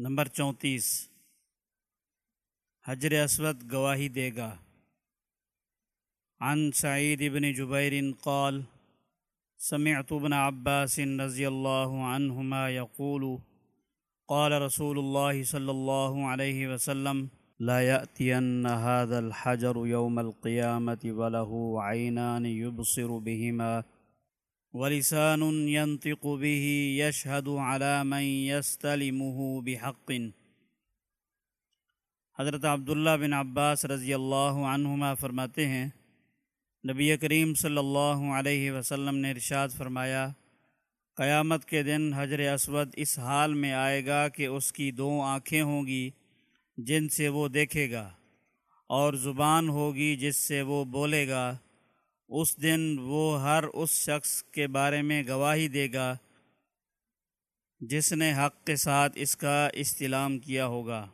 Number چونتیس، حجر اسود گواہی دے گا۔ عن سعید بن جبیر قال، سمعت ابن عباس رضی اللہ عنہما يقول قال رسول الله صلی اللہ علیہ وسلم، لا يأتين هذا الحجر يوم القيامة وله عينان يبصر بهما ولسان ينطق به يشهد على من يستلمه بحق. حضرت عبداللہ بن عباس رضی اللہ عنہما فرماتے ہیں، نبی کریم صلی اللہ علیہ وسلم نے ارشاد فرمایا، قیامت کے دن حجر اسود اس حال میں آئے گا کہ اس کی دو آنکھیں ہوں گی، جن سے وہ دیکھے گا، اور زبان ہوگی جس سے وہ بولے گا۔ اس دن وہ ہر اس شخص کے بارے میں گواہی دے گا جس نے حق کے ساتھ اس کا استلام کیا ہوگا۔